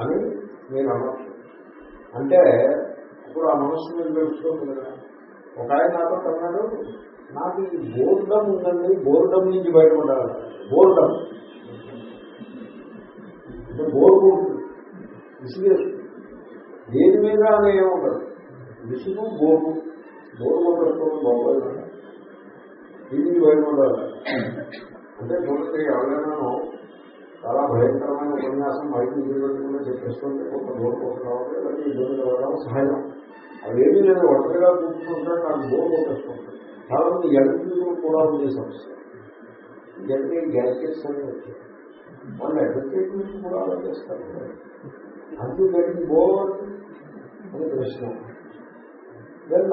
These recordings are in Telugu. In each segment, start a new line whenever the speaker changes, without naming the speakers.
అని నేను అనొచ్చు అంటే ఇప్పుడు ఆ మనస్సు మీరు తెలుసుకోండి కదా. ఒక ఆయన నాతో అన్నాడు నాకు ఈ బోర్డం ఉందండి బోర్డం నుంచి బయటపడాలి బోర్డం అంటే బోర్ ఉంటుంది. విసిగేస్తుంది దేని మీద అని ఏముండదు విసుగు బోర్డు. బోర్డు కొట్టుకోవడం బాగోదు దీనికి బయటపడాలి అంటే చూడండి ఎవరైనా చాలా భయంకరమైన ఉపన్యాసం బయట నిలబెట్టుకుని చెప్పేసుకుంటే కొంత బోర్ కోసం రావాలి ఇబ్బంది కలగడం సహజం. అవేమీ లేదు ఒంటరిగా కూర్చుంటే నాకు బోర్ కొట్టేస్తుంటాను చాలా మంది ఎలక్ట్రికల్ కూడా ఉంది సమస్య. ఇవన్నీ గ్యాడ్జెట్స్ అని వచ్చాయి. వాళ్ళు అడ్వర్టైజ్మెంట్ కూడా అలా చేస్తారు అంటూ గట్టి బోర్ అని ప్రశ్న. Then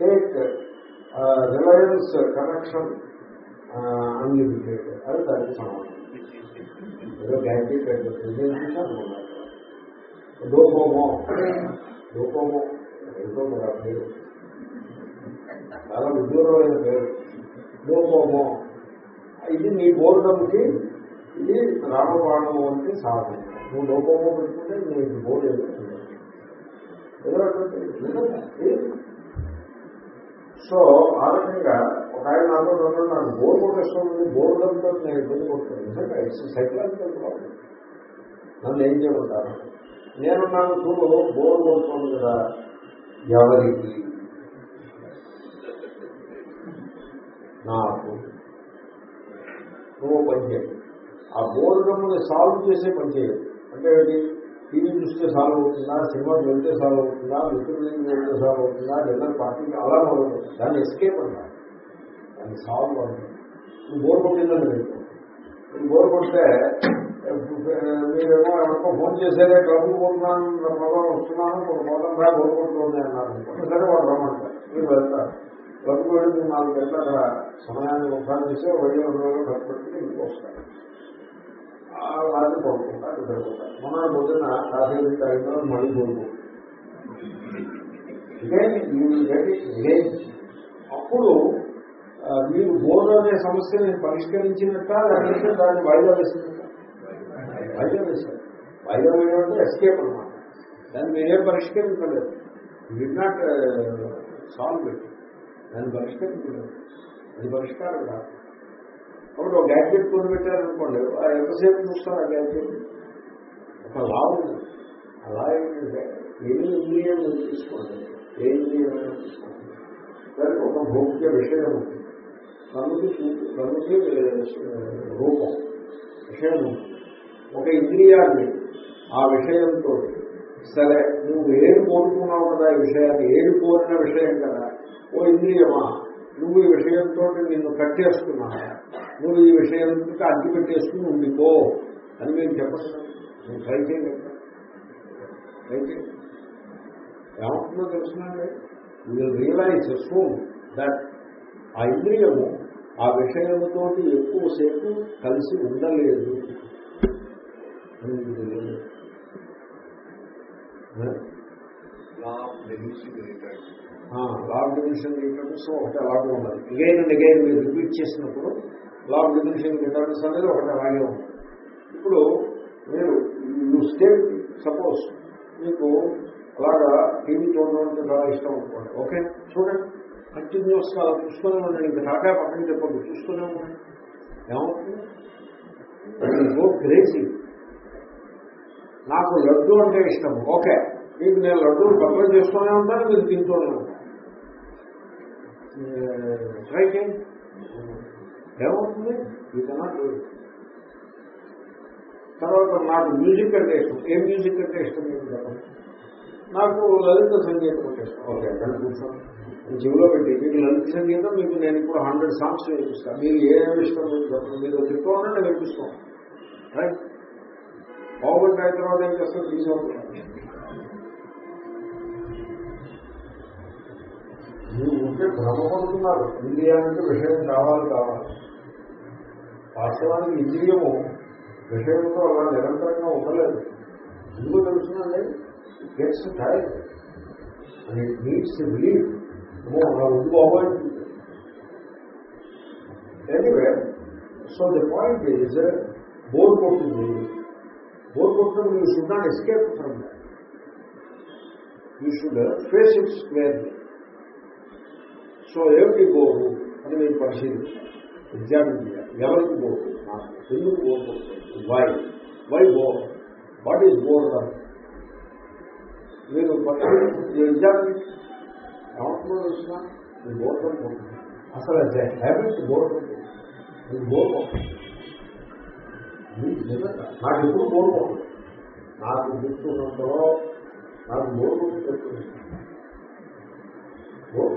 take Reliance connection unlimited అది దానికి సమాధానం ఏదో గ్యాడ్జెట్ అడ్వర్టైజ్మెంట్ డోకోమో డోకోమో ఏదో మరి పేరు చాలా విదూరమైన పేరు డోకోమో ఇది నీ బోర్డంకి ఇది రామబాణము అంటే సాధన నువ్వు లోపము పెట్టుకుంటే నీ బోర్డు ఎదుగుతుంది సో ఆ రకంగా ఒక ఆయన నాతో నాకు బోర్ కొట్టేస్తుంది బోర్ బోర్డంతో నేను ఇబ్బంది కొడుతున్నాను నిజంగా ఇట్స్ సైకలాజికల్ ప్రాబ్లం నన్ను ఏం చేయమంటారు? నేను నాకు చూడు బోర్ కొడుతుంది కదా ఎవరికి? నాకు. నువ్వు పని చేయాలి ఆ బోర్డమ్ని సాల్వ్ చేసే పని చేయాలి అంటే ఏంటి? టీవీ చూస్తే సాల్వ్ అవుతుందా? సినిమాకి వెళ్తే సాల్వ్ అవుతుందా? మిత్రుల వెళ్తే సాల్వ్ అవుతుందా? డిన్నర్ పార్టీకి అలా మొదలవుతుంది దాన్ని ఎస్కేప్ అన్నారు దాన్ని సాల్వ్ అవుతుంది నువ్వు బోర్ కొట్టిందని మీకు నువ్వు బోర్ కొడితే మీరేమో ఎవరికో ఫోన్ చేసేదే క్లబ్కి పోతున్నాను మొదలు వస్తున్నాను ఒక మొదలు రా బోర్ కొడుతుంది అన్నారు ఒకసారి వాడు రమ్మంటారు మీరు వెళ్తారు క్లబ్కి వెళ్ళి మీరు నాలుగు గంటల అక్కడ సమయాన్ని ఉపాధి చేసి వెయ్యి రెండు రోజులు ఖర్చు పెట్టుకుని ఇంటికి వస్తారు రాత్రి పడుకుంటారు నిద్రపోతారు మొన్న పొద్దున్న కాఫీ తాగిన మళ్ళీ కోరుకుంటారు అప్పుడు మీరు బోర్డు అనే సమస్యని పరిష్కరించినట్ట లేకపోతే దాన్ని వాయిదా వేసినట్ట? వాయిదా వేశారు. వాయిదా వేయడం ఎస్కేప్ అనమాట దాన్ని మీరేం పరిష్కరించలేదు. విడ్ నాట్ సాల్వ్ ఇట్ దాన్ని పరిష్కరించలేదు. అది పరిష్కారం కాదు. కాబట్టి ఒక గ్యాడ్జెట్ కొని పెట్టారనుకోండి ఆ ఎంతసేపు చూస్తారు ఆ గ్యాడ్జెట్ ఒక లా ఉంది. ఆ లా ఏంటంటే ఏ ఇంద్రియం తీసుకోండి ఏ ఇంద్రియం తీసుకోండి దానికి ఒక భోగ్య విషయం ఉంది. కన్నుకి చూపు కన్నుకి రూపం విషయం ఒక ఇంద్రియాన్ని ఆ విషయంతో సరే నువ్వు ఏది కోరుకున్నావు కదా ఈ విషయాన్ని ఏది కోరిన విషయం కదా ఓ ఇంద్రియమా నువ్వు ఈ విషయంతో నిన్ను కట్టేస్తున్నా నువ్వు ఈ విషయం అడ్డు పెట్టేసుకుని ఉండిపో అని నేను చెప్పండి నువ్వు ట్రై చేయండి ట్రై చేయండి ఏమవుతుందో తెలుసునండి విల్ రియలైజ్ సూన్ దట్ ఆ ఇంద్రియము ఆ విషయముతో ఎక్కువసేపు కలిసి ఉండలేదు. అని లాగ్ డివిజన్ రిటర్న్స్ ఒకటి అలాగే ఉన్నది. అగైన్ అండ్ మీరు రిపీట్ చేసినప్పుడు లాగ్ డివిజన్ రిటర్న్స్ అనేది ఒకటి అలాగే ఉంది. ఇప్పుడు మీరు యూ స్టేట్ సపోజ్ మీకు అలాగా టీవీ చూడడం అంటే చాలా ఇష్టం అనుకోండి. ఓకే చూడండి. కంటిన్యూస్గా అలా చూస్తూనే ఉండండి ఇంకా టాటా పక్కన చెప్పండి చూసుకునే ఉండండి ఏమవుతుంది? Go crazy. నాకు లడ్డు అంటే ఇష్టం. ఓకే మీకు నేను లడ్డూలు సప్లై చేస్తూనే ఉంటాను మీరు తింటూనే ఉంటాను ట్రై చేయండి. ఏమవుతుంది? ఇదన్నా తర్వాత నాకు మ్యూజిక్ అంటే ఇష్టం. ఏ మ్యూజిక్ అంటే ఇష్టం? మీకు నాకు లలిత సంగీతం అంటే ఇష్టం. ఓకే అక్కడ కూర్చోండి. జీవులో పెట్టి మీకు లలిత సంగీతం మీకు నేను ఇప్పుడు హండ్రెడ్ సాంగ్స్ వినిపిస్తాను మీరు ఏ ఇష్టం మీకు చెప్పండి. మీరు చెప్తూ ఉండండి వినిపిస్తాం రైట్ బాగుంటే అయిన తర్వాత ఏం చేస్తాం తీసుకుంటాం మీరు ఉంటే భ్రమపడుతున్నారు. ఇంద్రియానికి విషయం కావాలి కావాలి. వాస్తవానికి ఇంద్రియము విషయంతో అలా నిరంతరంగా ఉండలేదు. ఎందుకు తెలుసునండి? Gets tire and it needs relief ఏమో అలా ఉంది బాబోయ్ anyway so the point is bore కొట్టింది బోర్ కొట్టినప్పుడు you should not escape from that you should face it squarely so ఏమిటి బోరు అని మీరు పరిశీలించాలి ఎగ్జామిన్ చేయాలి ఎవరికి బోరు నాకు ఎందుకు బోర్ కొడుతుంది why why bore what is bore మీరు ఎగ్జామిన్ ఏమంటున్నారు వచ్చిన మీ బోర్ కొడుతుంది అసలు అదే హ్యాబిట్ బోర్ కొడుతుంది మీకు బోర్ మీకు నిజంగా నాకు ఎప్పుడు బోర్ నాకు గుర్తున్నంతలో నాకు బోర్ కొడుతుంది బోర్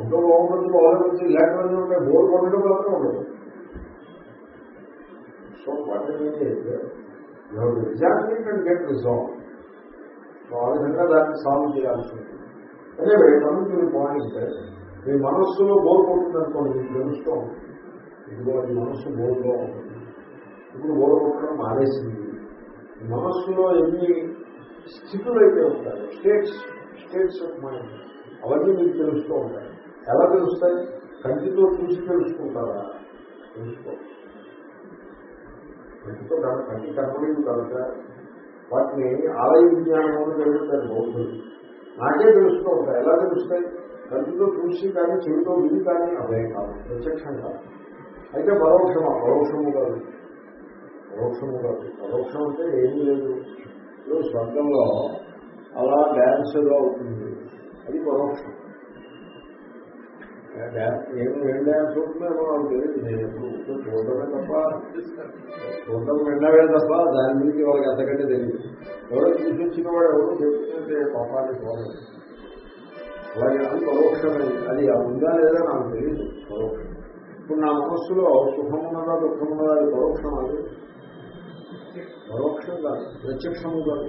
ఉంటే బాగుంటుంది బాగుంటుంది లేకపోతే ఉంటే బోర్ కొట్టడం మాత్రం ఉండదు. So what examine and get resolve so ఆ విధంగా దాన్ని సాల్వ్ చేయాల్సి ఉంటుంది. అదే కమింగ్ టు పాయింట్ మీ మనస్సులో బోర్ కొడుతుంది మీకు తెలుస్తూ ఉంటుంది. ఇదిగో ఈ మనస్సు బోర్లో ఉంటుంది. ఇప్పుడు బోర్ కొట్టడం మానేసింది. మనస్సులో ఎన్ని స్థితులు అయితే ఉంటాయి స్టేట్స్ స్టేట్స్ ఆఫ్ మైండ్ అవన్నీ మీకు తెలుస్తూ ఉంటాయి. ఎలా తెలుస్తాయి? కంటితో చూసి తెలుసుకుంటారా? తెలుసుకో. కంటితో కంటి కనపడేది కనుక వాటిని ఆలయ విజ్ఞానం అని జరుగుతారు బౌద్ధులు. నాకే తెలుస్తూ ఉంటాయి. ఎలా తెలుస్తాయి? కంటితో చూసి కానీ చెవితో విని కానీ అవే కాదు. ప్రత్యక్షం కాదు. అయితే పరోక్షమ? పరోక్షము కాదు. పరోక్షము కాదు. పరోక్షం అంటే ఏమీ లేదు. స్వర్గంలో అలా డ్యాన్స్గా అవుతుంది. అది పరోక్షం. ఏం ఏం డ్యాన్స్ అవుతుందో నాకు తెలియదు నేను ఎప్పుడు కూర్చొని చూడడమే తప్ప చూడడం వెళ్ళవే తప్ప దాని గురించి వాళ్ళకి అంతకంటే తెలియదు ఎవరో తీసుకొచ్చిన వాడు ఎవరో చెప్తుంటే పాపాన్ని చూడలేదు. అలాగే అది పరోక్షమైంది అది ఉందా లేదా నాకు తెలియదు పరోక్షం ఇప్పుడు నా మనస్సులో సుఖం ఉన్నదా దుఃఖం ఉన్నదా అది పరోక్షం అది పరోక్షం కాదు. ప్రత్యక్షము కాదు.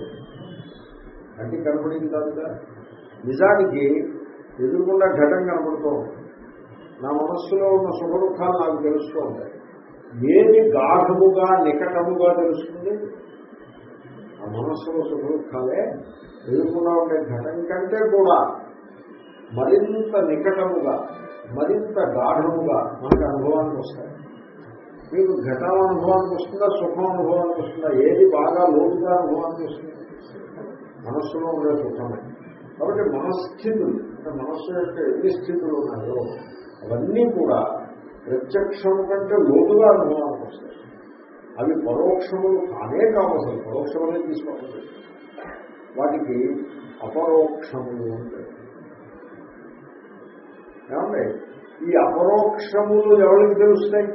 అంటే కనపడింది కాదుగా నిజానికి ఎదురుకుండా ఘటం కనపడుతూ ఉంటుంది నా మనస్సులో ఉన్న సుఖ దుఃఖాలు నాకు తెలుస్తూ ఉంటాయి. ఏది గాఢముగా నికటముగా తెలుస్తుంది? ఆ మనస్సులో సుఖ దుఃఖాలే ఎదుర్కొన్నా ఉండే ఘటన కంటే కూడా మరింత నికటముగా మరింత గాఢముగా మనకు అనుభవానికి వస్తాయి. మీకు ఘటం అనుభవానికి వస్తుందా సుఖం అనుభవానికి వస్తుందా? ఏది బాగా లోతుగా అనుభవానికి వస్తుంది? మనస్సులో ఉండే సుఖమే. కాబట్టి మనస్థితులు అంటే మనస్సు యొక్క ఎన్ని స్థితులు ఉన్నాయో అవన్నీ కూడా ప్రత్యక్షం కంటే లోతుగా అనుభవానికి వస్తాయి. అవి పరోక్షములు కానే కావు పరోక్షములే తీసుకోవాలి వాటికి అపరోక్షములు ఉంటాయి. ఏమండి? ఈ అపరోక్షములు ఎవరికి తెలుస్తాయి?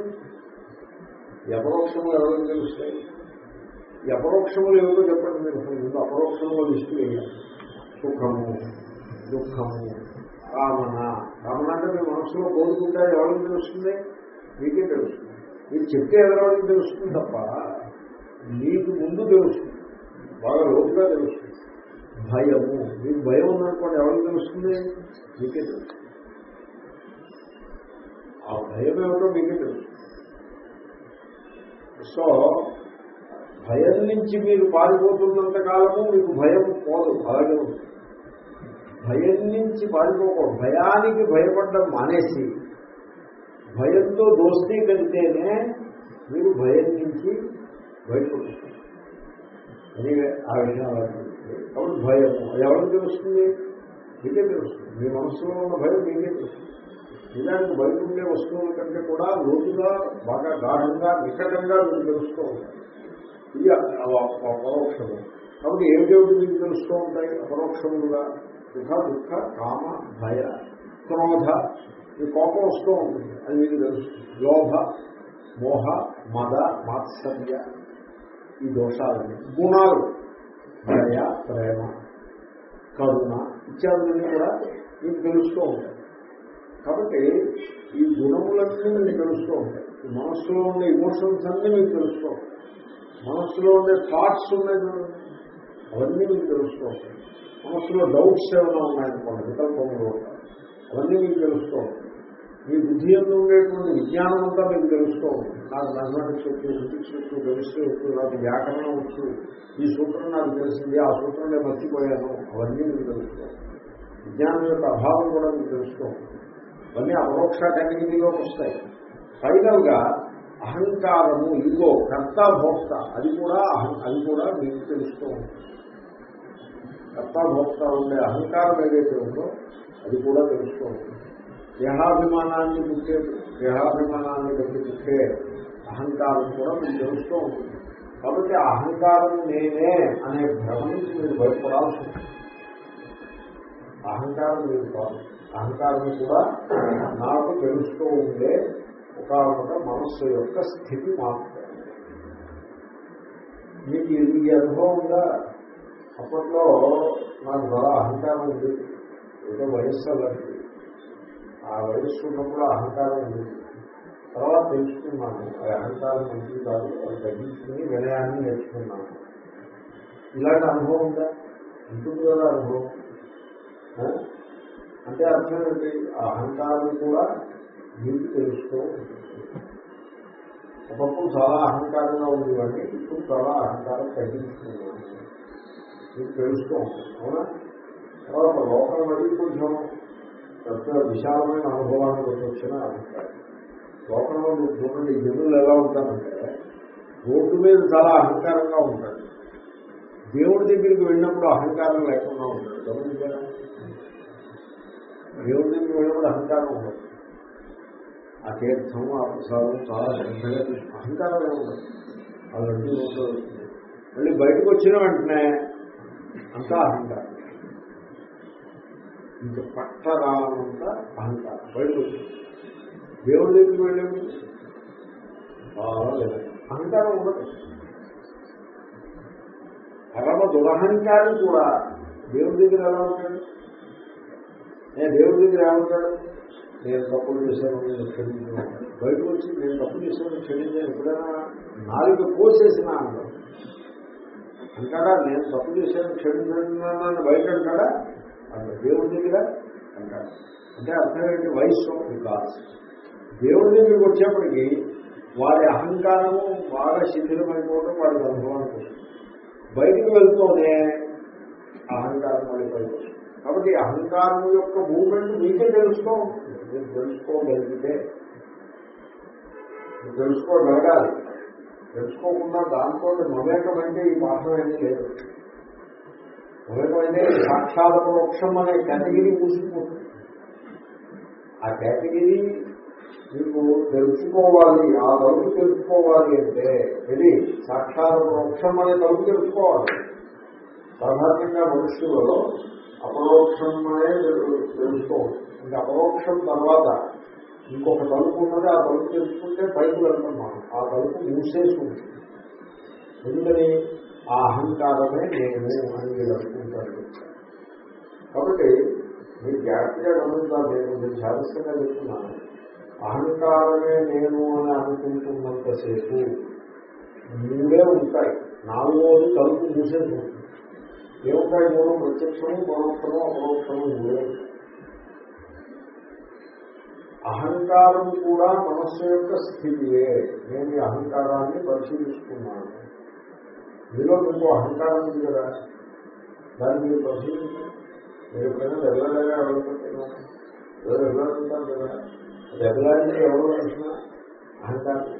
ఈ అపరోక్షములు ఎవరికి తెలుస్తాయి? ఈ అపరోక్షములు ఏమిటో చెప్పండి మీరు. అసలు ముందు అపరోక్షములు లిస్టు సుఖము దుఃఖము కామన కామన అంటే మీ మనసులో కోరుకుంటే ఎవరికి తెలుస్తుంది? మీకే తెలుస్తుంది. మీరు చెప్తే ఎవరికి తెలుస్తుంది తప్ప మీకు ముందు తెలుస్తుంది. బాగా లోతుగా తెలుస్తుంది. భయము. మీకు భయం ఉందనుకోండి ఎవరికి తెలుస్తుంది? మీకే తెలుస్తుంది. ఆ భయం ఏమిటో మీకే తెలుస్తుంది. సో భయం నుంచి మీరు పారిపోతున్నంత కాలము మీకు భయం పోదు అలాగే ఉంటుంది. భయం నుంచి పారిపోకూడదు. భయానికి భయపడడం మానేసి భయంతో దోస్తీ కలితేనే మీరు భయం నుంచి బయటపడుతుంది అది ఆ విషయం కాబట్టి భయం ఎవరికి తెలుస్తుంది? మీకే తెలుస్తుంది. మీ మనసులో ఉన్న భయం మీకే తెలుస్తుంది. నిజానికి బయట ఉండే వస్తువుల కంటే కూడా లోతుగా బాగా గాఢంగా నికటంగా మీరు తెలుస్తూ ఉంటాయి ఇది అపరోక్షము కాబట్టి ఏమిటేమిటి మీకు తెలుస్తూ ఉంటాయి? అపరోక్షములుగా సుఖ దుఃఖ కామ భయ క్రోధ ఈ కోపం వస్తూ ఉంటుంది. అది మీకు తెలుస్తుంది లోభ మోహ మద మాత్సర్య ఈ దోషాలని గుణాలు. దయ ప్రేమ కరుణ ఇత్యాదులన్నీ కూడా మీకు తెలుస్తూ ఉంటాయి. కాబట్టి ఈ గుణములన్నీ మీకు తెలుస్తూ ఉంటాయి. మనస్సులో ఉండే ఇమోషన్స్ అన్నీ మీకు తెలుస్తూ ఉంటాయి. మనస్సులో ఉండే థాట్స్ ఉన్నాయి అవన్నీ మీకు తెలుస్తూ ఉంటాయి. మనస్సులో డౌట్స్ ఏమైనా ఉన్నాయనుకోండి వికల్పంలో అవన్నీ మీకు తెలుస్తూ మీ బుద్ధి ఎందు ఉండేటువంటి విజ్ఞానం అంతా మీకు తెలుస్తూ ఉంటుంది. నాకు మ్యాథమెటిక్స్ వచ్చు ఫిజిక్స్ వచ్చు కెమిస్ట్రీ వచ్చు నాకు వ్యాకరణం వచ్చు ఈ సూత్రం నాకు తెలిసింది ఆ సూత్రం నేను మర్చిపోయాను అవన్నీ మీకు తెలుస్తూ విజ్ఞానం యొక్క అభావం కూడా మీకు తెలుస్తూ అవన్నీ అపరోక్ష కేటగిరీలోకి వస్తాయి. ఫైనల్గా అహంకారము ఇగో కర్త భోక్త అది కూడా అహం- అది కూడా మీకు తెలుస్తూ ఉంటుంది. కర్తాభోక్త ఉండే అహంకారం ఏదైతే ఉందో అది కూడా తెలుస్తూ దేహాభిమానాన్ని పుట్టే దేహాభిమానాన్ని బట్టి పుట్టే అహంకారం కూడా మీకు తెలుస్తూ ఉంటుంది. కాబట్టి అహంకారం నేనే అనే భ్రమ నుంచి మీరు భయపడాల్సి ఉంటుంది. అహంకారం మీరు కాదు. అహంకారం కూడా నాకు తెలుస్తూ ఉండే ఒక మనస్సు యొక్క స్థితి మాత్రమే. మీకు ఈ అనుభవం అప్పట్లో నాకు చాలా అహంకారం ఉంది. ఏదో వయస్సు అలాంటిది ఆ వయస్సు ఉన్నప్పుడు అహంకారం ఉంది. తర్వాత తెలుసుకున్నాను ఆ అహంకారం మంచిది కాదు అది తగ్గించుకుని వినయాన్ని నేర్చుకున్నాను. ఇలాంటి అనుభవం ఉందా? ఉంటుంది కదా అనుభవం. అంటే అర్థం ఏంటి? ఆ అహంకారం కూడా మీకు తెలుస్తూ ఉంటుంది. ఒకప్పుడు చాలా అహంకారంగా ఉంది కానీ ఇప్పుడు చాలా అహంకారం తగ్గించుకున్నాను. మీకు తెలుస్తూ ఉంటుంది అవునా? తర్వాత లోకం అది కొంచెం పెద్ద విశాలమైన అనుభవానికి వచ్చిన అభిప్రాయం. లోకంలో మీరు చూడండి జనులు ఎలా ఉంటారంటే రోడ్డు మీద చాలా అహంకారంగా ఉంటాడు దేవుడి దగ్గరికి వెళ్ళినప్పుడు అహంకారం లేకుండా ఉంటాడు గమనించారా? దేవుడి దగ్గరికి వెళ్ళినప్పుడు అహంకారం ఉండదు. ఆ తీర్థం ఆ ప్రసాదం చాలా శ్రద్ధగా తీసుకు అహంకారం ఏముండదు. అది రెండు మళ్ళీ బయటకు వచ్చిన వెంటనే అంతా అహంకారం. ఇంకా పట్టరానంత అహంకారం. బయటకు వచ్చింది దేవుడి దగ్గరికి వెళ్ళాము. చాలా లేదు అహంకారం ఉండదు పరమ దురహంకారం కూడా దేవుడి దగ్గర ఎలా ఉంటాడు? నేను దేవుడి దగ్గర ఏమంటాడు నేను తప్పులు చేశాను నేను క్షమించాను. బయటకు వచ్చి నేను తప్పు చేశాను క్షమించాను. ఎప్పుడైనా నాలుగు కోసేసిన అంటాడు. అంటాడా? నేను తప్పు చేశాను క్షమించాను బయట అంటాడా? అంటే దేవుడి దగ్గర అంటాడు. అంటే అర్థం ఏంటి? వయస్సు వికాస్ దేవుడి దగ్గరికి వచ్చేప్పటికి వాడి అహంకారము బాగా శిథిలమైపోవడం వాడికి అనుభవానికి వస్తుంది బయటికి వెళ్తూనే అహంకారం మళ్ళీ కాబట్టి అహంకారం యొక్క మూమెంట్ మీకే తెలుస్తూ మీరు తెలుసుకోగలిగితే తెలుసుకోగలగాలి. తెలుసుకోకుండా దాంతో మమేకమైతే ఈ పాఠం ఏమీ లేదు. మమేకం అంటే సాక్షాత పరోక్షం అనే కేటగిరీ మూసుకుపోతుంది ఆ కేటగిరీ మీకు తెలుసుకోవాలి ఆ తలుపు తెలుసుకోవాలి అంటే ఇది సాక్షాత పరోక్షం అనే తలుపు తెలుసుకోవాలి. సాధారణంగా మనుషులలో అపరోక్షం అనే తెలుసుకోవాలి. ఇంకా అపరోక్షం తర్వాత ఇంకొక తలుపు ఉన్నది ఆ తలుపు తెలుసుకుంటే పైకి వెళ్తున్నాను ఆ తలుపు మూసేసుకుంటుంది ఎందుకని? ఆ అహంకారమే నేను అని మీరు అనుకుంటారు కాబట్టి మీరు జాగ్రత్తగా గమనించాలి. నేను మీరు జాగ్రత్తగా చెప్తున్నాను. అహంకారమే నేను అని అనుకుంటున్నంతసేపు మూడే ఉంటాయి. నాలుగోది తలుపు మూసేసుకుంటుంది ఏముంటాయి మూడు? ప్రత్యక్షము పరోక్షము అపరోక్షము మూడే. అహంకారం కూడా మనస్సు యొక్క స్థితియే. నేను ఈ అహంకారాన్ని పరిశీలిస్తున్నాను. మీలో మీకు అహంకారం ఉంది కదా? దాన్ని మీరు పరిశీలించండి. మీరు ఎప్పుడైనా వెళ్ళలేగా ఎవరుకుంటున్నారు ఎవరు వెళ్ళాలంటారు కదా? అది ఎదలాంటి ఎవరు తెలిసిన అహంకారం.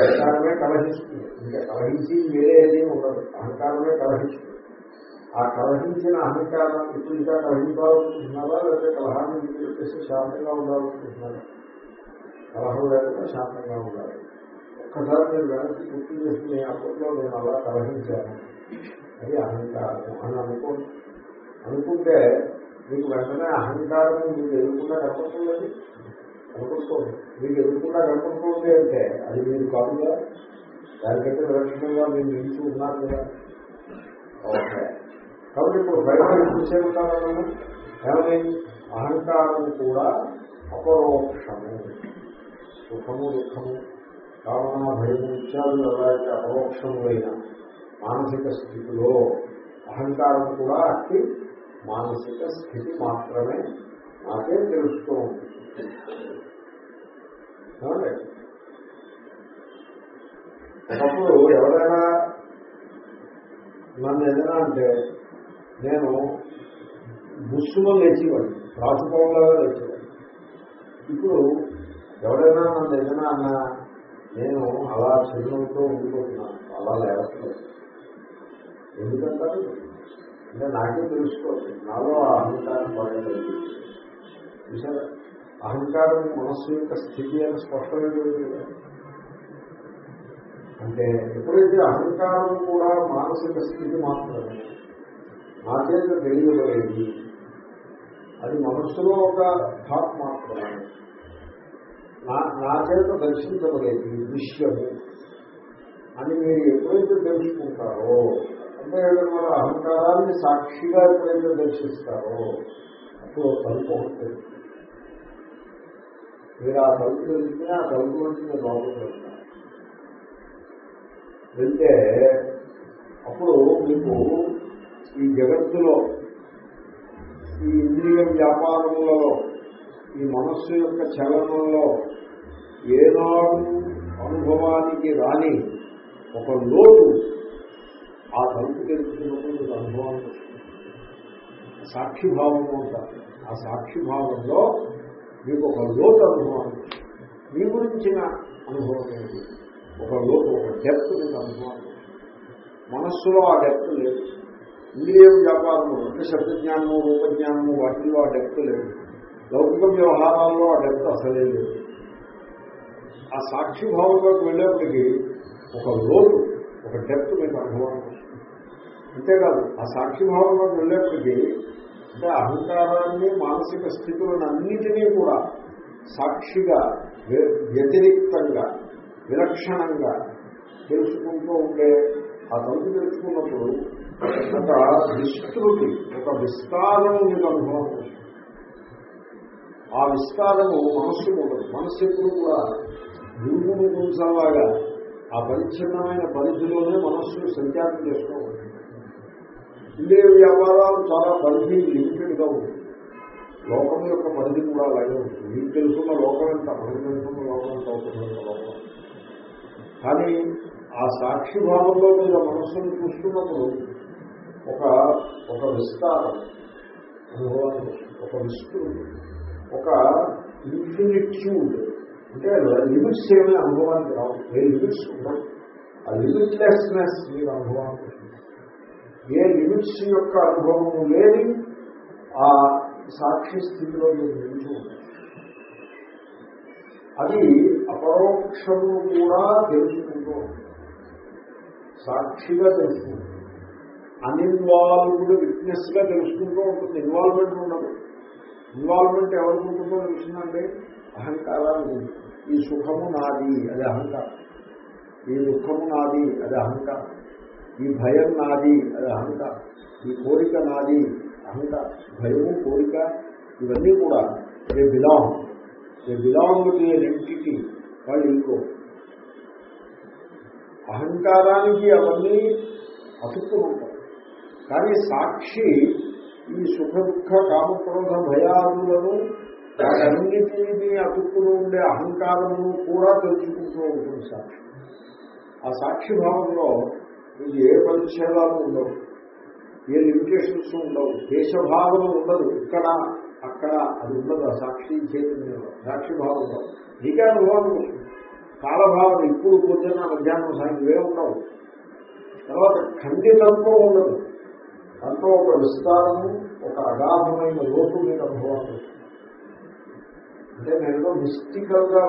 అహంకారమే కలహిస్తుంది. ఇంకా కలహించి వేరే ఏదీ ఉండదు. అహంకారమే కలహిస్తుంది. ఆ కలహించిన అహంకారం ఇప్పుడు ఇంకా కలహించాలనుకుంటున్నారా లేకపోతే కలహాన్ని చెప్పేసి శాంతంగా ఉండాలనుకుంటున్నారా? కలహం లేకుండా శాంతంగా ఉండాలి. ఒక్కసారి నేను వెనక్కి గుర్తు చేసుకునే అప్పట్లో నేను అలా కలహించాను అది అహంకారం అని అనుకోండి. అనుకుంటే మీకు వెంటనే అహంకారం మీకు ఎదుర్కొన్నా కనపడుతుంది కనపడుతుంది. మీకు ఎదుర్కొన్నా కనపడుతుంది అంటే అది మీరు కాదుగా దానికంటే విలక్షణంగా మీరు నిలిచి ఉన్నారు కదా. ఓకే. కాబట్టి ఇప్పుడు బయట చూసేఉంటాను ఏమని అహంకారం కూడా అపరోక్షము సుఖము దుఃఖము కామన భయము ఇత్యాదులు ఎలాంటి అపరోక్షములైన మానసిక స్థితిలో అహంకారం కూడా అట్టి మానసిక స్థితి మాత్రమే నాకే తెలుస్తూ ఉంటుంది ఏమండి? ఒకప్పుడు ఎవరైనా నన్ను ఏదైనా అంటే నేను బుస్సులో లేచేవాడిని రాసుకోవడంలో లేచేవాడిని. ఇప్పుడు ఎవరైనా నన్ను ఏదైనా అన్నా నేను అలా చిరునవ్వుతో ఉండిపోతున్నాను అలా లేవట్లేదు ఎందుకంటారు? అంటే నాకే తెలుసుకోవచ్చు నాలో ఆ అహంకారం పడలేదు చూసారా అహంకారం మనస్సు యొక్క స్థితి అని స్పష్టమైన అంటే ఎప్పుడైతే అహంకారం కూడా మానసిక స్థితి మాత్రమే నా చేత తెలియబడేది. అది మనస్సులో ఒక థాట్ మాత్రమే. నా చేత దర్శించబడేది దృశ్యము అని మీరు ఎప్పుడైతే తెలుసుకుంటారో అంటే మన అహంకారాన్ని సాక్షిగా ఎప్పుడైతే దర్శిస్తారో అప్పుడు తలుపు ఉంటుంది మీరు ఆ తలుపు తెలిస్తే ఆ తలుపు నుంచి మీరు లోపలికి వెళ్తారు. వెళ్తే అప్పుడు మీకు ఈ జగత్తులో ఈ ఇంద్రియ వ్యాపారములలో ఈ మనస్సు యొక్క చలనంలో ఏనాడు అనుభవానికి రాని ఒక లోటు ఆ తలుపు తెలుసుకున్నప్పుడు మీకు అనుభవానికి వస్తుంది సాక్షిభావము ఉంటారు ఆ సాక్షిభావంలో మీకు ఒక లోటు అనుభవం మీ గురించిన అనుభవం ఏంటి ఒక లోటు ఒక డెప్త్ మీకు అనుభవం మనస్సులో ఆ డెప్త్ లేదు. ఇంద్రియ వ్యాపారము అంటే శబ్దజ్ఞానము రూపజ్ఞానము వాటిల్లో ఆ డెప్త్ లేదు. లౌకిక వ్యవహారాల్లో ఆ డెప్త్ అసలే లేదు. ఆ సాక్షిభావంలోకి వెళ్ళేప్పటికీ ఒక లోటు ఒక డెప్త్ మీకు అనుభవానికి వస్తుంది. అంతేకాదు ఆ సాక్షిభావంలోకి వెళ్ళేప్పటికీ అంటే అహంకారాన్ని మానసిక స్థితులను అన్నిటినీ కూడా సాక్షిగా వ్యతిరిక్తంగా విలక్షణంగా తెలుసుకుంటూ ఉంటే ఆ తలుపు తెలుసుకున్నప్పుడు ఒక విస్తృతి ఒక విస్తారం మీకు అనుభవం ఆ విస్తారము మనస్సు ఉండదు. మనస్సు ఎప్పుడు కూడా గురుగుడు గుంసలాగా ఆ పరిచ్ఛిన్నమైన పరిధిలోనే మనస్సును సంచారం చేసుకోవాలి ఇదే వ్యాపారాలు చాలా పరిధి లిమిటెడ్గా ఉంటుంది లోకం యొక్క పరిధి కూడా అలాగే ఉంటుంది. మీకు తెలుసున్న లోకం ఎంత మనకు తెలుసున్న లోకం ఎంత అవుతుంది లోకం. కానీ ఆ సాక్షి భావంలో మీద మనస్సును చూస్తున్నప్పుడు ఒక ఒక విస్తారం అనుభవానికి ఒక విస్తృతి ఒక ఇన్ఫినిట్యూడ్ అంటే లిమిట్స్ ఏమీ అనుభవానికి రావు. ఏ లిమిట్స్ ఉండవు. ఆ లిమిట్లెస్నెస్ మీరు అనుభవానికి ఏ లిమిట్స్ యొక్క అనుభవము లేని ఆ సాక్షి స్థితిలో మీరు నిలిచి అది అపరోక్షము కూడా తెలుసుకుంటూ సాక్షిగా తెలుసుకుంటుంది అన్ఇన్వాల్వ్డ్ విట్నెస్గా తెలుసుకుంటూ ఉంటుంది. ఇన్వాల్వ్మెంట్ ఉండదు. ఇన్వాల్వ్మెంట్ ఎవరికి ఉంటుందో తెలుస్తుందండి అహంకారానికి ఈ సుఖము నాది అది అహంకారం. ఈ దుఃఖము నాది అది అహంకారం. ఈ భయం నాది అది అహంకారం. ఈ కోరిక నాది అహంకారం. భయము కోరిక ఇవన్నీ కూడా a belong a belong to entity వాళ్ళు ఇంకో. అహంకారానికి అవన్నీ అతుక్కుని ఉంటాయి కానీ సాక్షి ఈ సుఖ దుఃఖ కామక్రోధ భయాదులను వాటన్నిటినీ అతుక్కులో ఉండే అహంకారము కూడా తెలుసుకుంటూ ఉంటుంది సాక్షి. ఆ సాక్షి భావంలో మీకు ఏ పరిచ్ఛేదాలు ఉండవు ఏ లిమిటేషన్స్ ఉండవు దేశభావం ఉండదు. ఇక్కడ అక్కడ అది ఉండదు. ఆ సాక్షి చైతన్యంలో సాక్షి భావంలో. నీకే అనుభవానికి వస్తుంది కాలభావం ఇప్పుడు పొద్దున్న మధ్యాహ్నం సాయంత్రం ఇవే ఉండవు తర్వాత ఖండితత్వం ఉండదు. దాంట్లో ఒక విస్తారము ఒక అగాధమైన లోటు మీకు అనుభవాన్ని అంటే నేను మిస్టికల్గా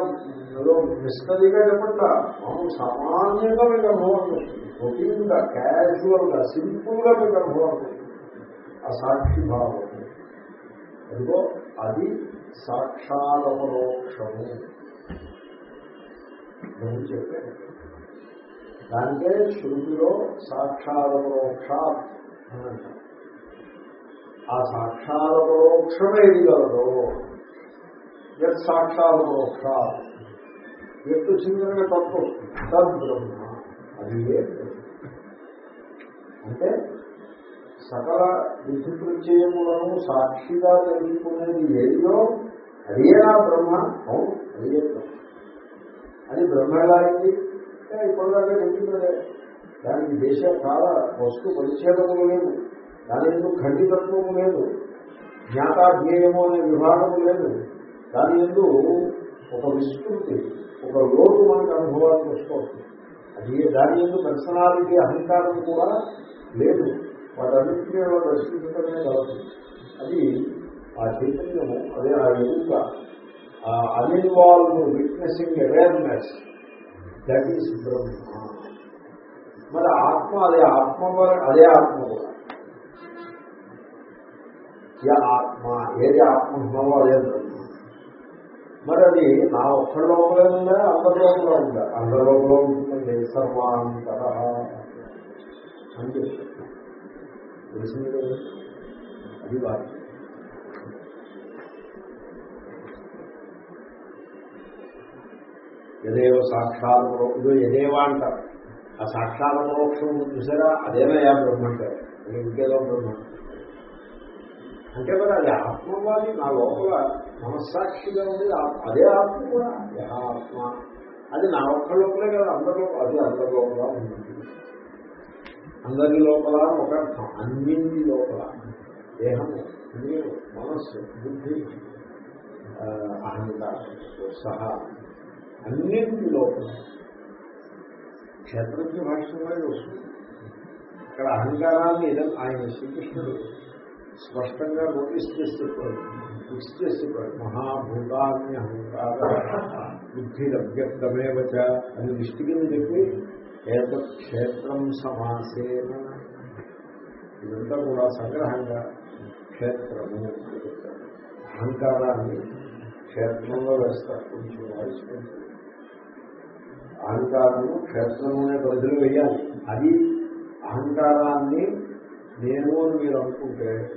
ఏదో మిస్టరీగా చెప్పంట మనం సామాన్యంగా మీకు అనుభవాన్ని వస్తుంది రొటీన్గా క్యాజువల్గా సింపుల్గా మీకు అనుభవాన్ని ఆ సాక్షి భావం. అదిగో అది సాక్షాదపరోక్షము నేను చెప్పాను. దానికే శృతిలో సాక్షాదపరోక్షాత్ ఆ అంటారు పరోక్షం ఏది ఇది గలదో యత్ సాక్షాదపరోక్ష ఎత్తు చింతన తత్వం తద్బ్రహ్మ. అది అంటే సకల విధి ప్రత్యయములను సాక్షిగా తెలుసుకునేది ఏదో అదేనా బ్రహ్మ. అవును అదే అది బ్రహ్మ ఎలా అయింది? ఇప్పుడు చెప్తున్నదే దానికి దేశ కాల వస్తు పరిచ్ఛేదము లేదు. దాని ఎందుకు ఖండితత్వము లేదు. జ్ఞాతాజ్ఞేయము అనే విభాగము లేదు. దాని ఎందు ఒక విస్తృతి ఒక లోటు మనకు అనుభవానికి వస్తుంది. అది దాని ఎందుకు పర్సనాలిటీ అహంకారం కూడా లేదు. వాటన్నింటినీ అలా దర్శించడమే కాదు అది ఆ చైతన్యము అదే ఆ ఎదుక ఆ uninvolved witnessing awareness that is Brahma మరి ఆత్మ అదే ఆత్మ అదే ఆత్మ కూడా. ఆత్మ ఏది ఆత్మ ఉన్నావో అదే మరి అది నా ఒక్క లోపలే ఉందా అందరి లోపల ఉందా? అందరి లోపల ఉంటుందండి సర్వాంతర. అని చెప్తారు తెలిసింది అది వాక్యం. ఎదేవ సాక్షాత్ ఇదో యదేవ అంటారు. ఆ సాక్షాత్ మోక్షం చూసారా? అదేనయా బ్రహ్మ అంటే అది ఇంకేదో బ్రహ్మ అంటే మరి అది ఆత్మవాది నా లోపల మనస్సాక్షిగా ఉంది. అదే ఆత్మ కూడా. యహ ఆత్మ. అది నా ఒక్క లోపలే కదా. అందరి లోపల. అది అందరి లోపల ఉంది అందరి లోపల ఒక అర్థం. అన్నింటి లోపల. దేహము ఇంద్రియం మనస్సు బుద్ధి అహంకారం సహా అన్నింటి లోపల. క్షేత్రజ్ఞ భాషలో వస్తుంది అక్కడ అహంకారాన్ని ఏదైనా ఆయన శ్రీకృష్ణుడు స్పష్టంగా నోటీస్ చేసి చెప్పాడు ఫిక్స్ చేసి చెప్పాడు మహాభూతాన్ని అహంకార బుద్ధి అవ్యక్తమేవచ అని దృష్టి కింద చెప్పి ఏతత్ క్షేత్రం సమాసేన ఇదంతా కూడా సంగ్రహంగా క్షేత్రము అని చెప్తాడు అహంకారాన్ని క్షేత్రంలో వేస్తారు కొంచెం వాయిస్ కొంచెం అహంకారము క్షేత్రమునే పరిధిలో వేయాలి. అది అహంకారాన్ని నేను అని మీరు అనుకుంటే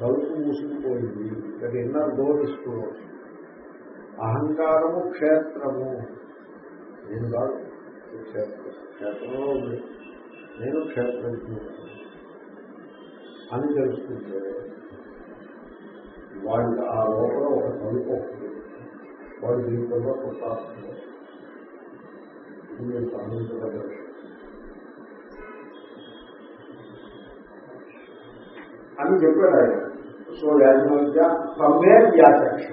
తలుపు మూసుకుపోయింది. ఇక్కడ ఇన్నర్ డోర్ ఇసుకోవచ్చు అహంకారము క్షేత్రము. నేను కాదు క్షేత్రం. క్షేత్రంలో ఉంది. నేను క్షేత్రం అని తెలుసుకుంటే వాళ్ళు ఆ లోపల ఒక తలుపు ఒకటి వాడి జీవితంలో కొత్త ఆత్మ. మీరు గమనించదగ్గ అని చెప్పాడు ఆయన. సో యాజమాన్య తమ్మే వ్యాచక్ష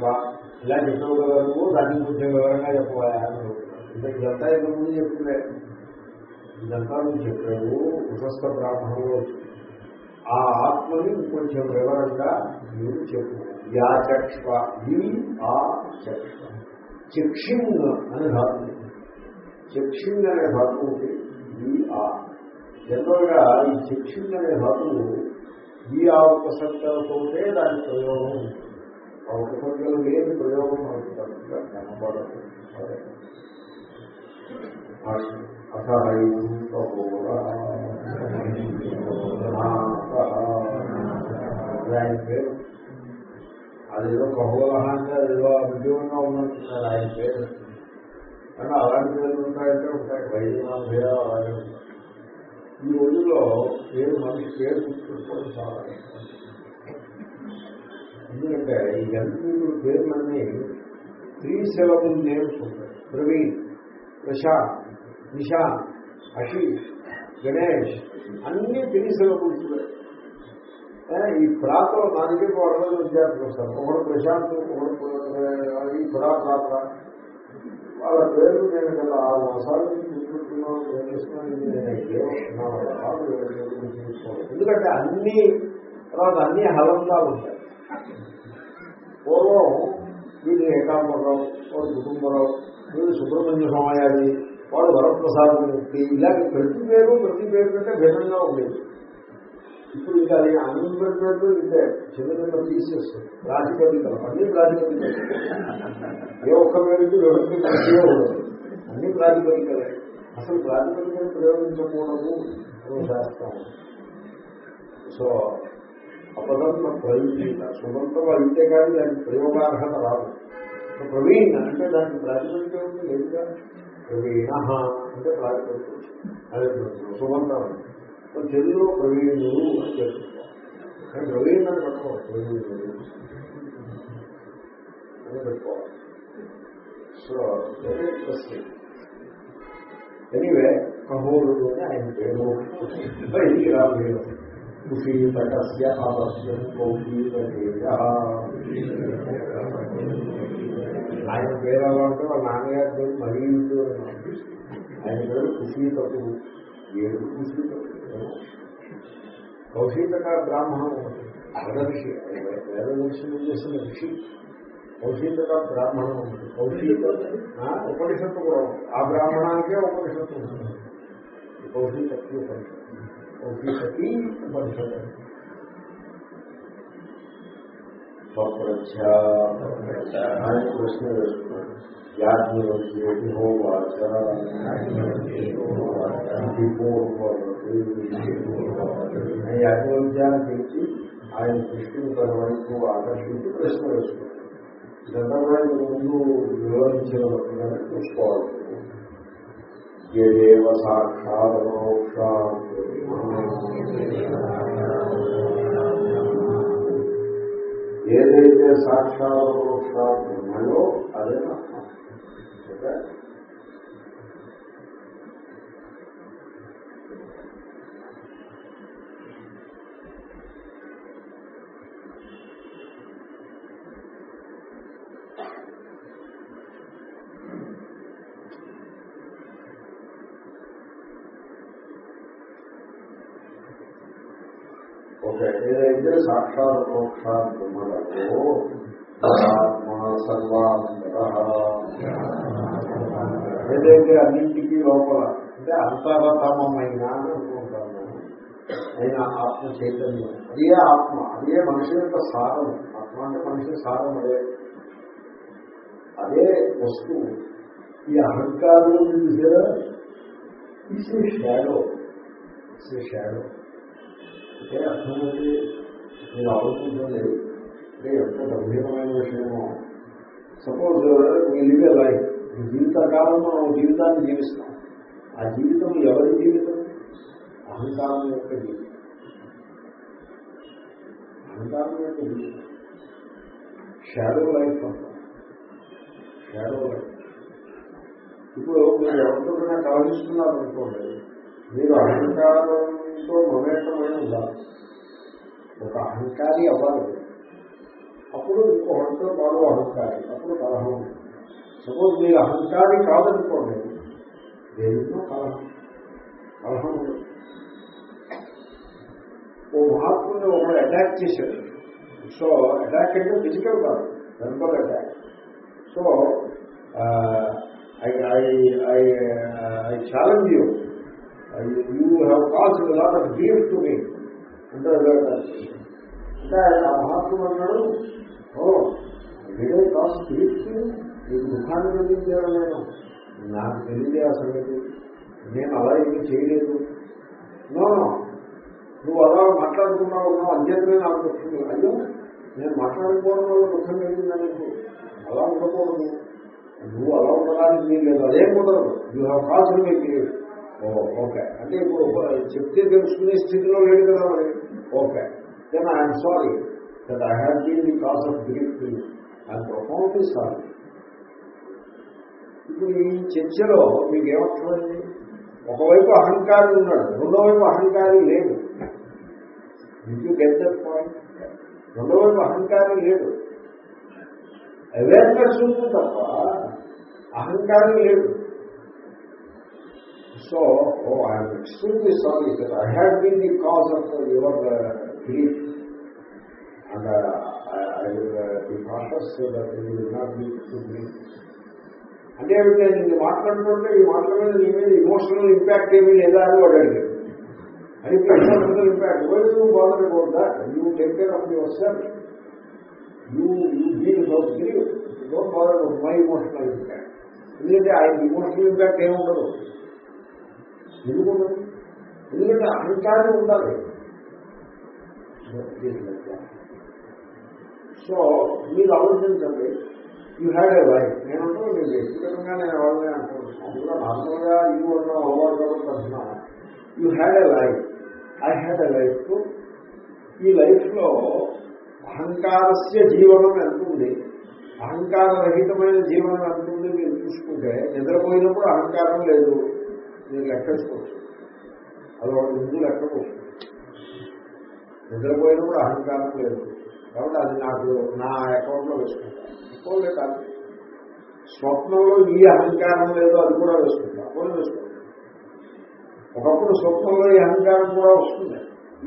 ఇలా చెప్పావు కదా నువ్వు దాన్ని కొంచెం వివరంగా చెప్పవాలి ఇంకా ఇదంతా ఇంతకు ముందు ఇదంతా నువ్వు చెప్పావు ఉషస్థ బ్రాహ్మణంలో ఆ ఆత్మని కొంచెం వివరంగా మీరు చెప్పు. వ్యాచక్ష ఈ ఆ చక్ష చక్షింగ్ అని ధాతు చక్షింగ్ అనే ధాతువుకి ఈ జనరల్గా ఈ చక్షింగ్ అనే ధాతువు ఈ ఆ ఉపసర్గలతోటే దాని ప్రయోగం ఆ ఉపసర్గలు లేని ప్రయోగం మనకు తరచుగా ఆయన పేరు అదేదో బహుళ అంటే అదేదో విజయంగా ఉన్నట్టున్నారు ఆయన పేరు. కానీ అలాంటి పేర్లు ఉంటాయంటే ఉంటాయి వైద్యనాథ భయ అలాగే ఉంటాయి ఈ రోజుల్లో పేరు మనిషి పేరు గుర్తుపెట్టుకోవడం చాలా కష్టం. ఎందుకంటే ఈ జంతువుల పేర్లన్నీ త్రీ సిలబుల్ నేమ్స్ ఉంటాయి ప్రవీణ్ ప్రశాంత్ నిశాంత్ అషీష్ గణేష్ అన్ని త్రీ సిలబుల్స్ ఈ ప్రాతో నా దగ్గరికి వాళ్ళ విద్యార్థులు వస్తారు ఒకడు ప్రశాంత్ ఒకడు ఈ పురా ప్రాత వాళ్ళ పేర్లు నేను కదా ఆరు మాసాల నుంచి గుర్తుపెట్టుకున్నాను చేస్తున్నాను ఎందుకంటే అన్ని తర్వాత అన్ని హలంగా ఉంటాయి. పూర్వం వీడు ఏకాంబరరావు వాడు కుటుంబరావు వీడు సుబ్రహ్మణ్య స్వామయాది వాడు వరప్రసాద్ మూర్తి ఇలాంటి ప్రతి పేరు ప్రతి పేరు కంటే భిన్నంగా ఉండేది. ఇప్పుడు ఇంకా అది అందరి పేర్లు ఇంతే చిన్న చిన్న పీసెస్ ప్రాతిపదికలు అన్ని ప్రాతిపదికలు ఏ ఒక్క మేరకు వ్యవస్థ ఉండదు. అన్ని ప్రాతిపదికలే అసలు ప్రాతిపదికను ప్రయోగించకూడదు అని శాస్త్రం సో అపదంత ప్రవీణ సుమంతం అయితే కానీ దానికి ప్రయోగార్హత రాదు. ప్రవీణ అంటే దానికి ప్రాతిపదిక ఉంది లేదుగా ప్రవీణ అంటే ప్రాతిపదిక. అదే సుమంతం. అంటే తెలుగులో ప్రవీణులు అని చెప్పుకోవాలి కానీ ప్రవీణ్ అని పెట్టుకోవాలి. ప్రవీణులు అని పెట్టుకోవాలి. సో ఇంట్రెస్టింగ్ ఎనీవే కహోరుడు అని ఆయన పేరు. ఆలస్యం కౌశీతేజ ఆయన పేరు అలా అంటే వాళ్ళ నాన్నగారి పేరు మరీ ఆయన పేరు కుషీతకు ఏడు కుషీతకు కౌశీతక బ్రాహ్మణం ఒకటి వేద ఋషి వేద ఋషి చేసిన ఋషి కౌశీతక బ్రాహ్మణం ఉంది కౌశీత ఆ, ఉపనిషత్తు కూడా ఉంది. ఆ బ్రాహ్మణానికే ఉపనిషత్తు ఉంటుంది కౌశీతకి ఉపనిషత్తు కౌశీతకి ఉపనిషత్తు స్వప్రచ్ఛ ఆయన ప్రశ్న వేస్తున్నాడు యాజ్ఞవల్క్యేతి ఆయన యాజ్ఞవల్క్యాన్ని పిలిచి ఆయన దృష్టిని తన వైపు ఆకర్షించి ప్రశ్న వేస్తున్నాడు ఇదంతా కూడా ముందు వివరించిన చూసుకోవాలి ఏదేవ ఏదైతే సాక్షాత్ ఏదైతే సాక్షాత్ మోక్షాత్ బ్రహ్మలో ఆత్మ సర్వాంతర ఏదైతే అన్నింటికీ లోపల అంటే అంతరతమైన అని అనుకుంటాను నేను. అయిన ఆత్మ చైతన్యం అదే ఆత్మ అదే మనిషి యొక్క సారం ఆత్మ అంటే మనిషి సారం అదే అదే వస్తువు ఈ అహంకారం చూసారా it's a shadow it's a shadow అంటే అర్థమైంది మీరు ఆలోచించండి అంటే ఎంత గంభీరమైన విషయమో. సపోజ్ మీ లివ్ ఏ లైఫ్ ఈ జీవితకాలం మనం జీవితాన్ని జీవిస్తాం. ఆ జీవితం ఎవరి జీవితం? అహంకారం యొక్క జీవితం. అహంకారం యొక్క జీవితం. షాడో లైఫ్ అంటాం. షాడో లైఫ్ ఇప్పుడు మీరు ఎవరితోనైనా కావలిస్తున్నారు అనుకోండి మీరు అహంకారంతో మమేకమైన ఉండాలి ఒక అహంకారి అవ్వాలి. అప్పుడు ఇంకొకటితో మరో అహంకారి అప్పుడు కలహం సపోజ్ మీరు అహంకారి కాదనుకోండి దేనితో కలహం కలహం ఓ మహాత్ముని ఒకడు అటాక్ చేశాడు. సో అటాక్ అంటే ఫిజికల్ కాదు verbal attack so I I I I challenge you you have calls lot of grief to me అంటే అంటే ఆయన ఆ మహాత్ముడు అన్నాడు ఓ ఇదే కాస్ గ్రీఫ్ నీకు ముఖాన్ని కలిగించాను నేను. నాకు తెలియదే ఆ సంగతి. నేను అలా ఏమీ చేయలేదు. నో నువ్వు అలా మాట్లాడుకున్నావు ఉన్నావు అంచేతనే నాకు వచ్చింది. అయ్యో నేను మాట్లాడుకోవడం వల్ల దుఃఖం కలిగిందా నీకు? అలా ఉండకూడదు. నువ్వు అలా ఉండడానికి నీకు లేదు అదేం కుదరదు. యూ హ్యావ్ కాల్స్ మీ ఓ ఓకే. అంటే ఇప్పుడు చెప్తే తెలుసుకునే స్థితిలో లేదు కదా మరి. Okay. Then I'm sorry that I have been the cause of grief I'm profoundly sorry ఇప్పుడు ఈ చర్చలో మీకు ఏమర్థమైంది? ఒకవైపు అహంకారి ఉన్నాడు రెండో వైపు అహంకారి లేడు యూ గెట్ పాయింట్ రెండో వైపు అహంకారి లేడు అవేర్నెస్ ఉంది తప్ప అహంకారం లేదు so oh I'm extremely sorry that I had been the cause of your grief and I will be cautious that you will not be to grief అంటే ఏమిటి నేను ఇది మాట్లాడుతుంటే ఈ మాటల మీద నీ మీద ఇమోషనల్ ఇంపాక్ట్ ఏమీ లేదా అని వాడు అడిగాడు అది personal impact why you bother you take care of yourself you you be without grieve don't bother my emotional impact ఎందుకంటే ఆయన ఇమోషనల్ ఇంపాక్ట్ ఏముండదు ఎందుకుండదు ఎందుకంటే అహంకారం ఉండాలి. సో మీరు ఆలోచించండి. యూ హ్యాడ్ ఏ లైఫ్ నేను అంటాను నేను వ్యక్తిగతంగా నేను ఎవరిని అంటాను మామూలుగా నార్మల్గా యూ అన్న అవార్డు అంటున్నా you had a life I had a life ఈ లైఫ్లో అహంకారస్య జీవనం ఎంతుంది అహంకార రహితమైన జీవనం ఎంతుంది మీరు చూసుకుంటే. నిద్రపోయినప్పుడు అహంకారం లేదు. మీరు లెక్కేసుకోవచ్చు. అది ఒక ముందు లెక్కకు నిద్రపోయినప్పుడు అహంకారం లేదు. కాబట్టి అది నాకు నా అకౌంట్లో వేసుకుంటాను పోలే కాదు. స్వప్నంలో ఈ అహంకారం లేదో అది కూడా వేసుకుంటా. పోలే వేసుకుంటా ఒకప్పుడు స్వప్నంలో ఈ అహంకారం కూడా వస్తుంది.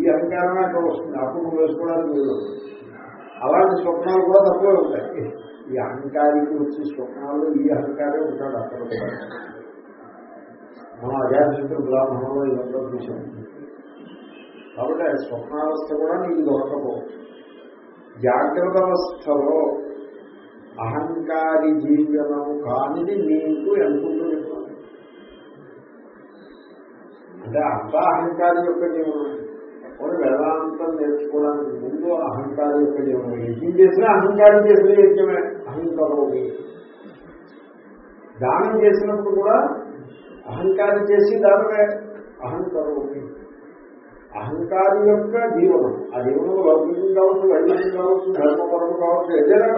ఈ అహంకారమే అక్కడ వస్తుంది. అప్పుడు వేసుకోవడానికి లేదు. అలాంటి స్వప్నాలు కూడా తక్కువే ఉంటాయి. ఈ అహంకారికి వచ్చే స్వప్నాలు ఈ అహంకారే ఉంటాడు అక్కడ కూడా. మనం అజాగ్రత్త బ్రాహ్మణంలో ఇదంతా చూసాం కాబట్టి ఆ స్వప్నావస్థ కూడా నీకు దొరకపోవచ్చు జాగ్రత్త అవస్థలో అహంకారి జీవనము కానిది నీకు ఎంతుంటుంది అంటే అంతా అహంకారి యొక్క జీవనం. కొన్ని వేదాంతం నేర్చుకోవడానికి ముందు అహంకారి యొక్క జీవనం. యజ్ఞం చేసినా అహంకారం చేసిన యజ్ఞమే అహంకారం దానం చేసినప్పుడు కూడా అహంకారం చేసి దానమే అహంకారం అహంకారం యొక్క జీవనం ఆ జీవనం లౌకికం కావచ్చు వైద్యం కావచ్చు ధర్మపరం కావచ్చు ఏదైనా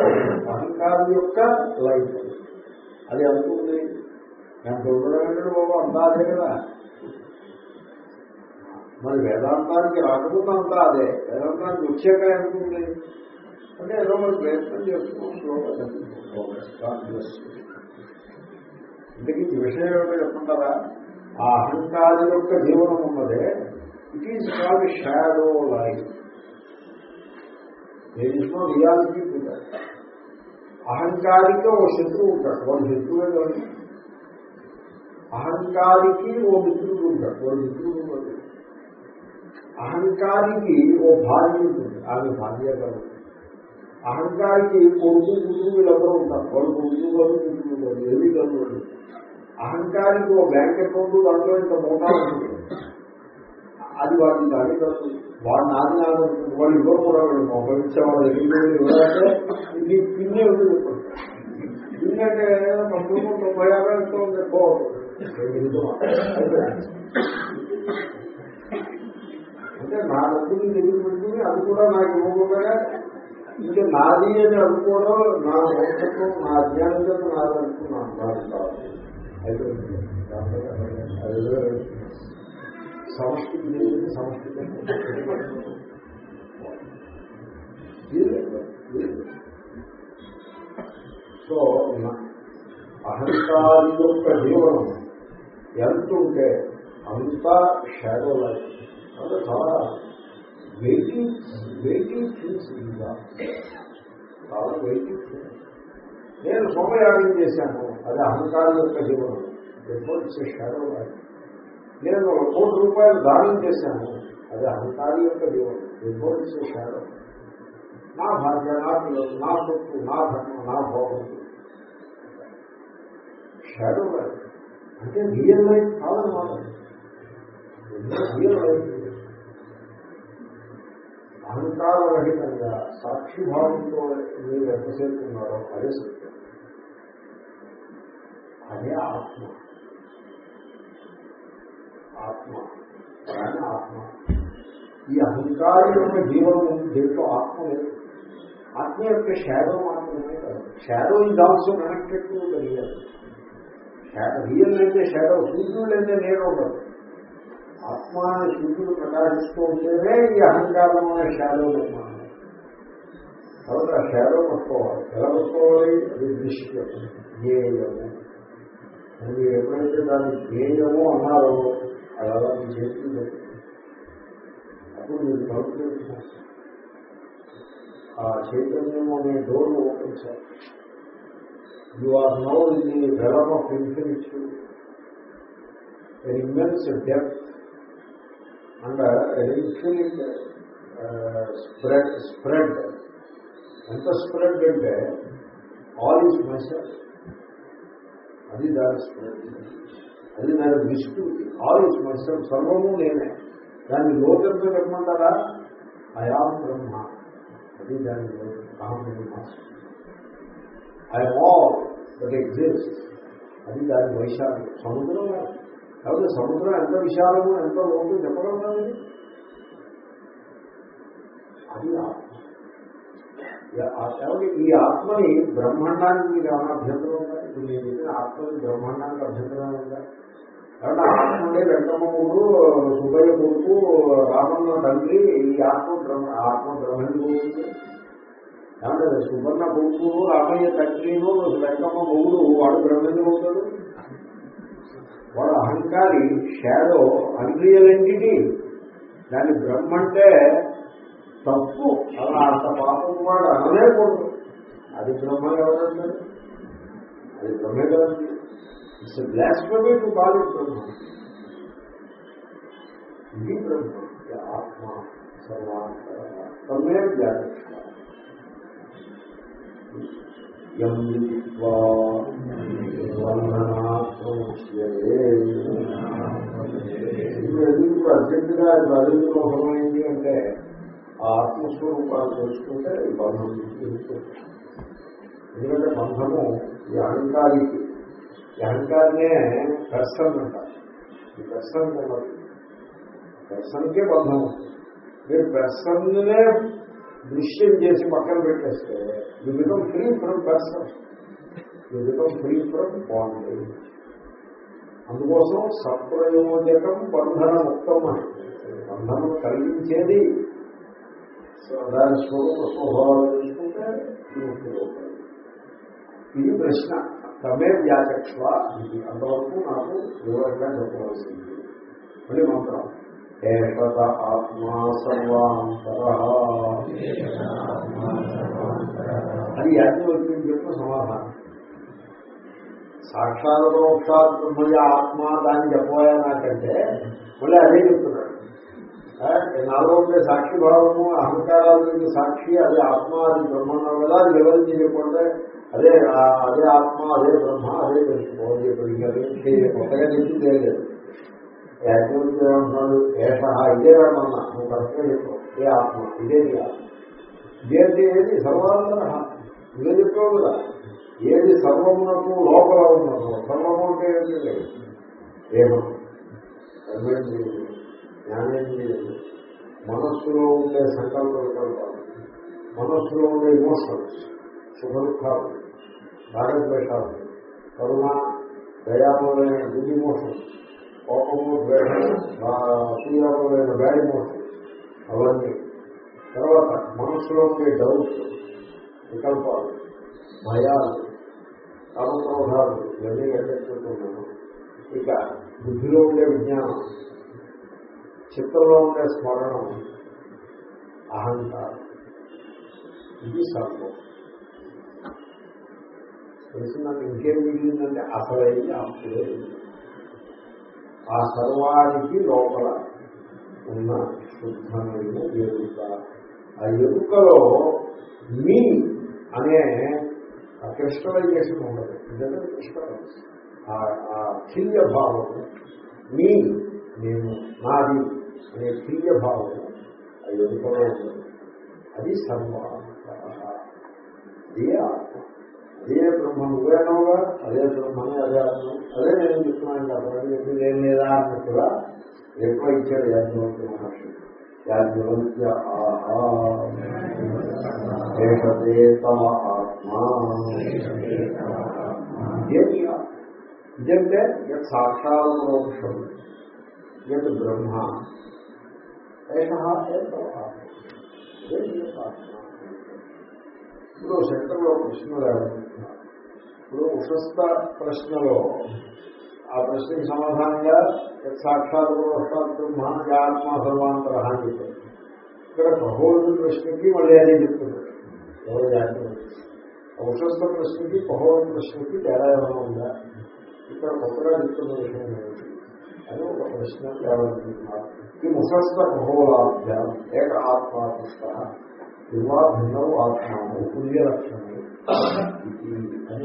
అహంకారం యొక్క లైఫ్ అది అనుకుంది దాంట్లో ఉండడం బాబు అంతా అదే కదా. మరి వేదాంతానికి రాకపోతే అంతా అదే. వేదాంతానికి వచ్చాక అనుకుంది అంటే ఏదో మరి ప్రయత్నం చేస్తున్నాం. స్లోగా ఇంతకీ ఈ విషయం ఏమిటో చెప్పుకుంటారా ఆ అహంకారి యొక్క జీవనం ఉన్నదే. It is called shadow life there is no reality to that అహంకారికి ఓ శత్రువు ఉంటాడు. వాడు శత్రువే కాదు అహంకారికి ఓ మిత్రుడు ఉంటాడు. వాడు మిత్రుడు కాదు అహంకారికి ఓ భార్య ఉంటుంది. ఆమె భార్య కాదు. అహంకారికి కొడుకు కూతురు వీళ్ళందరూ ఉంటారు. వాళ్ళు కొడుకు కాదు కూతురు కాదు ఏమి కాదు అహంకారికి ఓ బ్యాంక్ అకౌంట్ దాంట్లో ఇంత మోటార్ అది వాడిని దాని వాడు నాది నాది వాళ్ళు ఇవ్వరు కూడా వాడు మొబైల్ ఇచ్చేవాళ్ళు ఇవ్వాలంటే ఇది పిన్నే ఉంది పిన్ అంటే పంతొమ్మిది తొంభై యాభై ఎంతో ఉంది. అంటే నా డబ్బుని దగ్గర పెట్టుకుని అది కూడా నాకు ఇవ్వకుండా ఇంకా నాది అని అనుకోవడం నా మూర్ఖత్వం నా అజ్ఞానం చేత నాది అనుకున్నాను. నాది కాదు. అయిపోయింది అది సో అహంకారి యొక్క జీవనం ఎంత ఉంటే అంతా షాడో లైఫ్ అంటే చాలా వెయిటింగ్ వెయిటింగ్ థింగ్స్ ఇంకా చాలా వెయిటింగ్ థింగ్స్ నేను సోమయాగం చేశాను. అది అహంకారం యొక్క జీవనం. ఎప్పుడు ఇట్స్ షాడో లైఫ్ నేను కోటి రూపాయలు దానం చేశాను. అది అహంకారి యొక్క జీవనం. ఎప్పుడు ఇట్స్ షాడో. నా భార్య నా పిల్లలు నా సొత్తు నా ధర్మం నా భోగం. షాడో లైఫ్ అంటే రియల్ లైఫ్ కాదన్నమాట రియల్ లైఫ్ అహంకార రహితంగా సాక్షిభావంతో మీరు ఎంతసేపు ఉన్నారో అదే సత్యం అదే ఆత్మ ఆత్మ కానీ ఆత్మ ఈ అహంకారం యొక్క జీవనం దీంట్లో ఆత్మ లేదు ఆత్మ యొక్క షాడో మాత్రమే కాదు shadow is also connected to the real real అయితే షాడో సూర్యుడు అయితే నేను ఉండదు ఆత్మ అనే సూర్యుడు ప్రకాశిస్తూ ఉంటేనే ఈ అహంకారం అనే షాడో నిర్మాణం కాబట్టి ఆ షాడో పట్టుకోవాలి ఎలా పట్టుకోవాలి అది దృశ్యం జ్ఞేయము మీరు ఎప్పుడైతే దాన్ని జ్ఞేయము అన్నారో అది అలా మీ చేస్తుంది అప్పుడు మీరు కలుపుకుంటున్నారు ఆ చైతన్యం అనే door open sir you are no in the realm of infinity an immense depth and spread infinite uh, ఎంత స్ప్రెడ్ అంటే ఆల్ ఈజ్ మైసెల్ఫ్ అది దాని అది దాని విష్ణువుకి ఆల్ ఈజ్ సర్వము నేనే. దాన్ని లోకంతో పెట్టమంటారా అయాం బ్రహ్మ. అది దాని అహం Brahma I'm all that exist అది దాని వైశాల్యం. సముద్రం కాబట్టి సముద్రం ఎంత విశాలము ఎంత లోటు చెప్పగలుగుతాను అది ఆత్మ. ఈ ఆత్మని బ్రహ్మాండానికి మీరు ఏమైనా అభ్యంతరం ఇప్పుడు నేను చెప్పిన ఆత్మని బ్రహ్మాండానికి అభ్యంతరం ఉందా కాబట్టి ఆత్ముడే వెంకమ్మ కొడుకు సుబ్బయ్య కొడుకు రామన్న తండ్రి ఈ ఆత్మ బ్రహ్మ ఆత్మ బ్రహ్మని పోతుంది. కాబట్టి సుబ్బన్న కొడుకు రామయ్య తండ్రిను వెంకమ్మ మొగుడు వాడు బ్రహ్మని పోతాడు. వాడు అహంకారి షాడో అన్రియల్ ఎంటిటీ దాని బ్రహ్మ అంటే తప్పు. అలా అంత పాపం వాడు అనలేకూడదు. అది బ్రహ్మ ఎవరంటారు? అది బ్రహ్మే కదండి it's blasphemy to call Brahma. ఇది బ్రహ్మ. ఆత్మ సర్వాంతర తమే వ్యాధి ఇప్పుడు అర్జెంటుగా అంటే ఆ ఆత్మస్వరూపాలు తెలుసుకుంటే బంధం ఎందుకంటే బంధము ఈ అహంకారికి ఈ అహంకారినే పెర్సన్ అంటారు ఈ పెర్సన్ ఉన్నది పెర్సన్కే బంధం ఉంది. మీరు పెర్సన్నే దృశ్యం చేసి పక్కన పెట్టేస్తే you become free from person you become free from bondage అందుకోసం సప్రయోజకం బంధన ముక్తం అని బంధనం కలిగించేది సో దాని స్వరూప స్వభావాలు తెలుసుకుంటే విముక్తులు అవుతాయి. ఇది ప్రశ్న. తమే వ్యాచక్ష ఇది. అంతవరకు నాకు వివరంగా చెప్పవలసింది. మళ్ళీ మంత్రం. ఏకత ఆత్మా సర్వాంతర. అది యాజ్ఞవల్క్యం చెప్పిన సమాధానం. సాక్షాత్ మోక్షాత్ బ్రహ్మయ్య ఆత్మ దాన్ని చెప్పబోయా నాకంటే మళ్ళీ అదే చెప్తున్నాడు. నాలో ఉండే సాక్షి భావము అహంకారాలు సాక్షి అది ఆత్మ అది బ్రహ్మన్నాం కదా అది వివరించి చెప్పంటే అదే అదే ఆత్మ అదే బ్రహ్మ అదే తెలుసుకోవాలి చెప్పాడు కొత్తగా తెచ్చి తెలియలేదు యాజ్ఞవల్క్యం ఏమంటున్నాడు ఏష ఇదే రామన్నా నువ్వు కరెక్ట్గా చెప్పావు ఏ ఆత్మ? ఇదే నీ ఇదేంటి? ఏది? సర్వాంతర ఇదే చెప్పావు కదా. ఏది సర్వమునకు లోపల ఉన్నదో? సర్వము అంటే ఏంటి లేదు ఏమో కర్మేంద్రియులు మనస్సులో ఉండే సంకల్ప వికల్పాలు. మనస్సులో ఉండే ఇమోషన్స్ సుఖ దుఃఖాలు రాగద్వేషాలు కరుణ దయాములైన గుడ్ ఇమోషన్స్ కోపము ద్వేషం అసూయాములైన బ్యాడ్ ఇమోషన్స్ అవన్నీ. తర్వాత మనసులో ఉండే డౌట్స్ వికల్పాలు భయాలు కామక్రోధాలు ఇవన్నీ ఎక్కడుతున్నాను ఇక బుద్ధిలో ఉండే విజ్ఞానం చిత్తంలో ఉండే స్మరణం అహంకారం. ఇది సర్వం. తెలిసిందంటే ఇంకేం మిగిలిందంటే అసలైంది అప్పుడే ఆ సర్వానికి లోపల ఉన్న శుద్ధమైన ఎరుక ఆ ఎరుకలో మీ అనే క్రిస్టలైజేషన్ ఉండదు ఇదంటే క్రిస్టలైజ్ ఆ కిల్య భావం మీ నేను నాది అనే కిల్య భావం ఆ ఎరుకలో ఉండదు అది సర్వాంతర అదే ఆత్మ అదే బ్రహ్మ నువ్వేనవుగా అదే బ్రహ్మని అదే అర్థం అదే నేను చెప్తున్నాను కాబట్టి చెప్పింది ఏం లేదా అన్నట్టుగా ఎక్కువ ఇచ్చాడు యాజ్ఞవల్క్య మహర్షి యాజ్ఞవల్క్య ఆహా. ఏషతే తమ ఇదంటే యత్ సాక్షాత్ యత్ బ్రహ్మ. ఏష ఇప్పుడు శంకర్లో ప్రశ్నలు ఏమంటున్నారు ఇప్పుడు ఉషస్థ ప్రశ్నలో ఆ ప్రశ్నకి సమాధానంగా యత్ సాక్షాత్ సాక్షాత్ బ్రహ్మ యా ఆత్మ సర్వాంతర అని చెప్పారు. ఇక్కడ ప్రహోళ ప్రశ్నకి మళ్ళీ అదే చెప్తున్నారు. ఎవరు జాగ్రత్త ఉషస్థ ప్రశ్నకి ప్రహోళ ప్రశ్నకి తేడా ఏమైనా ఉందా? ఇక్కడ కొత్తగా చెప్తున్న విషయం ఏమిటి? అని ఒక ప్రశ్న లేవనుకుంటున్నారు ఈ ముఖస్థ ప్రహోళాభ్యాం ఏక ఆత్మాపుష్ట యువా భిన్నవు ఆత్మాను పుణ్య లక్షణము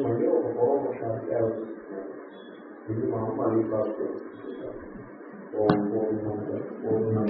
ఇది మళ్ళీ ఒక పూర్వపక్షానికి లేవనుకుంటున్నారు ఇది మనం మళ్ళీ కాదు ఓం పూర్ణ